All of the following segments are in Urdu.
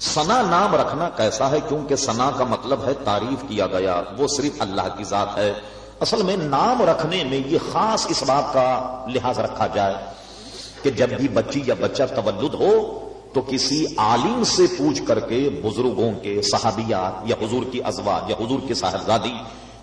سنا نام رکھنا کیسا ہے؟ کیونکہ سنا کا مطلب ہے تعریف کیا گیا، وہ صرف اللہ کی ذات ہے۔ اصل میں نام رکھنے میں یہ خاص اس بات کا لحاظ رکھا جائے کہ جب بھی بچی یا بچہ تولد ہو تو کسی عالم سے پوچھ کر کے بزرگوں کے صحابیات یا حضور کی ازواج یا حضور کی صاحبزادی،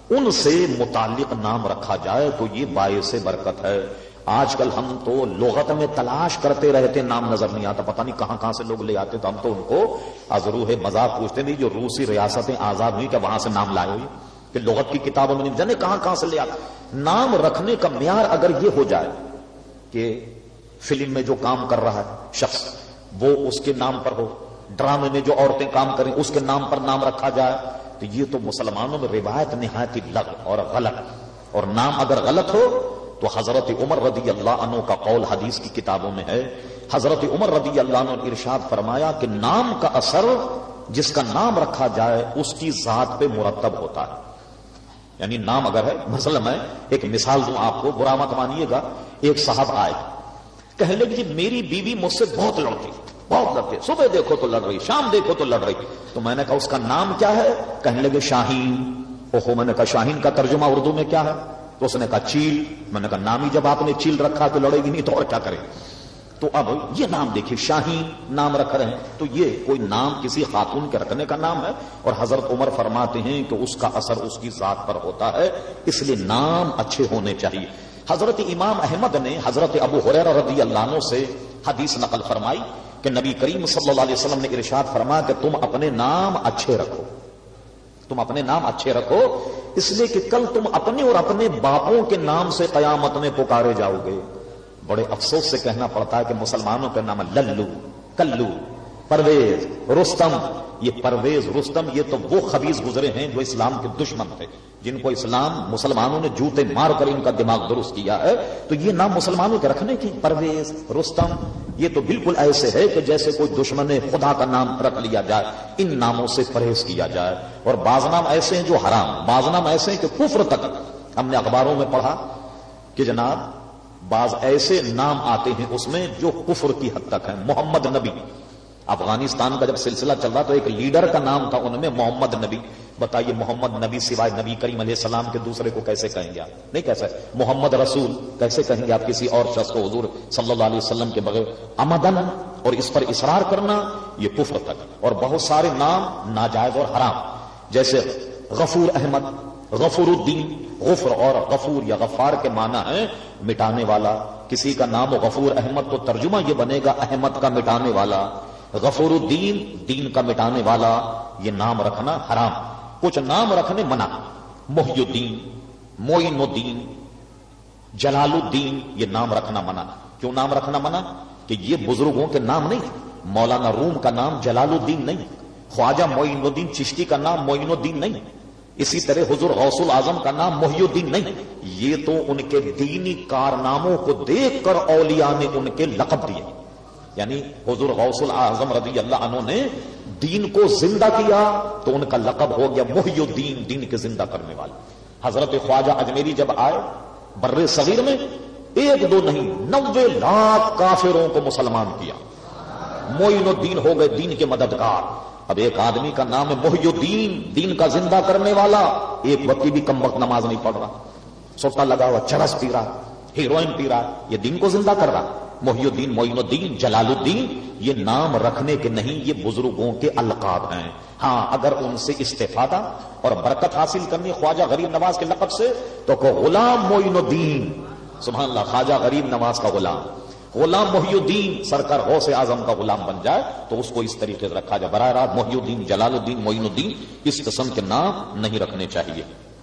ان سے متعلق نام رکھا جائے تو یہ باعث برکت ہے۔ آج کل ہم تو لغت میں تلاش کرتے رہتے، نام نظر نہیں آتا، پتہ نہیں کہاں کہاں سے لوگ لے آتے، تو ہم تو ان کو ازرو ہے مذاق پوچھتے نہیں، جو روسی ریاستیں آزاد ہوئی کہ وہاں سے نام لائے ہوئی کہ لغت کی کتابوں میں نہیں جانے کہاں کہاں سے لے آتے نام رکھنے کا معیار اگر یہ ہو جائے کہ فلم میں جو کام کر رہا ہے، شخص، وہ اس کے نام پر ہو، ڈرامے میں جو عورتیں کام کریں، اس کے نام پر نام رکھا جائے، تو یہ تو مسلمانوں میں روایت نہایت لگ اور غلط اور نام اگر غلط ہو تو حضرت عمر رضی اللہ عنہ کا قول حدیث کی کتابوں میں ہے۔ حضرت عمر رضی اللہ عنہ نے ارشاد فرمایا کہ نام کا اثر جس کا نام رکھا جائے اس کی ذات پہ مرتب ہوتا ہے۔ یعنی نام اگر ہے، مثلا میں ایک مثال دوں آپ کو، برا مت مانیے گا، ایک صاحب آئے۔ کہنے لگے جی میری بیوی مجھ سے بہت لڑتی، بہت لڑتے صبح دیکھو تو لڑ رہی، شام دیکھو تو لڑ رہی۔ تو میں نے کہا، اس کا نام کیا ہے؟ کہنے لگے، شاہین۔ اوہو، میں نے کہا، شاہین کا ترجمہ اردو میں کیا ہے؟ اس نے کہا، چیل؟ میں نے کہا نام ہی جب آپ نے چیل رکھا تو لڑے گی نہیں تو اور کیا کرے؟ تو اب یہ نام دیکھیے، شاہین نام رکھ رہے ہیں۔ تو یہ کوئی نام کسی خاتون کے رکھنے کا نام ہے؟ اور حضرت عمر فرماتے ہیں کہ اس کا اثر اس کی ذات پر ہوتا ہے، اس لیے نام اچھے ہونے چاہیے۔ حضرت امام احمد نے حضرت ابو حریر رضی اللہ عنہ سے حدیث نقل فرمائی کہ نبی کریم صلی اللہ علیہ وسلم نے ارشاد فرمایا کہ تم اپنے نام اچھے رکھو۔ تم اپنے نام اچھے رکھو۔ اس لیے کہ کل تم اپنے اور اپنے باپوں کے نام سے قیامت میں پکارے جاؤ گے بڑے افسوس سے کہنا پڑتا ہے کہ مسلمانوں کا نام للو، کلو، پرویز، رستم۔ یہ پرویز، رستم، یہ تو وہ خبیز گزرے ہیں جو اسلام کے دشمن تھے۔ جن کو اسلام، مسلمانوں نے جوتے مار کر ان کا دماغ درست کیا ہے۔ تو یہ نام مسلمانوں کے رکھنے کی پرویز، رستم یہ تو بالکل ایسے ہے کہ جیسے کوئی دشمن خدا کا نام رکھ لیا جائے، ان ناموں سے پرہیز کیا جائے۔ اور بعض نام ایسے ہیں جو حرام، بعض نام ایسے ہیں کہ کفر تک۔ ہم نے اخباروں میں پڑھا کہ جناب، بعض ایسے نام آتے ہیں اس میں جو کفر کی حد تک ہے محمد نبی۔ افغانستان کا جب سلسلہ چل رہا تو ایک لیڈر کا نام تھا ان میں، محمد نبی۔ بتائیے محمد نبی سوائے نبی کریم علیہ السلام کے دوسرے کو کیسے کہیں گے آپ؟ نہیں کیسے؟ محمد رسول کیسے کہیں گے آپ کسی اور شخص کو حضور صلی اللہ علیہ وسلم کے بغیر؟ امدن اور اس پر اصرار کرنا، یہ کفر تک۔ اور بہت سارے نام ناجائز اور حرام۔ جیسے غفور احمد، غفور الدین، غفر اور غفور یا غفار کے معنی ہے مٹانے والا۔ کسی کا نام غفور احمد تو ترجمہ یہ بنے گا احمد کا مٹانے والا۔ غفور الدین، دین کا مٹانے والا۔ یہ نام رکھنا حرام۔ کچھ نام رکھنے منع۔ محی الدین موئن الدین جلال الدین یہ نام رکھنا منع۔ کیوں نام رکھنا منع؟ کہ یہ بزرگوں کے نام نہیں مولانا روم کا نام جلال الدین نہیں۔ خواجہ معین الدین چشتی کا نام معین الدین نہیں۔ اسی طرح حضور غوث العظم کا نام محی الدین نہیں۔ یہ تو ان کے دینی کارناموں کو دیکھ کر اولیاء نے ان کے لقب دیے۔ یعنی حضور غوث العظم رضی اللہ عنہ نے دین کو زندہ کیا تو ان کا لقب ہو گیا محی الدین دین کے زندہ کرنے والے حضرت خواجہ اجمیری جب آئے بر صغیر میں، ایک دو نہیں، نوے لاکھ کافروں کو مسلمان کیا۔ موئن الدین ہو گئے دین کے مددگار۔ اب ایک آدمی کا نام ہے محی الدین، دین کا زندہ کرنے والا۔ ایک وقت بھی کم وقت نماز نہیں پڑھ رہا۔ سوٹا لگا ہوا، چرس پی رہا، ہیروئن پی رہا، یہ دین کو زندہ کر رہا۔ محی الدین معین الدین جلال الدین یہ نام رکھنے کے نہیں، یہ بزرگوں کے القاب ہیں۔ ہاں اگر ان سے استفادہ اور برکت حاصل کرنی خواجہ غریب نواز کے لقب سے، تو کہ غلام معین الدین سبحان اللہ، خواجہ غریب نواز کا غلام۔ غلام محی الدین سرکار غوث اعظم کا غلام بن جائے، تو اس کو اس طریقے سے رکھا جائے۔ براہ راست محی الدین جلال الدین معین الدین اس قسم کے نام نہیں رکھنے چاہیے۔